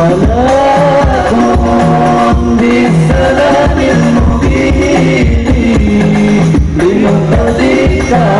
طلاقكم بالسلام المبين. بالمقتضى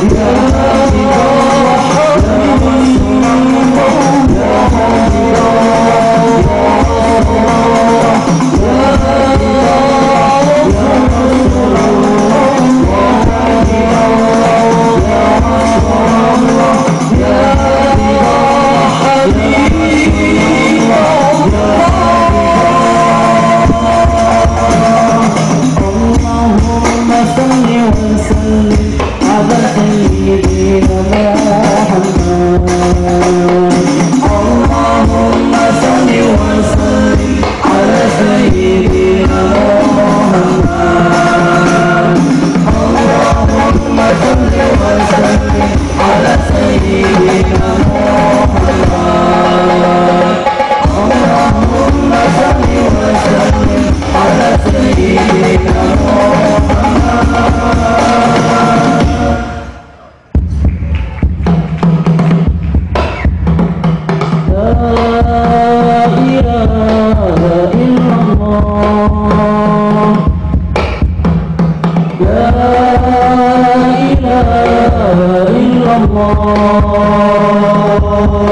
Yeah. Allahumma salli ala Sayyidina Muhammad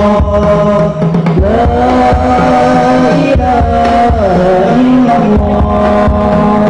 La ilaha illallah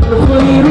tu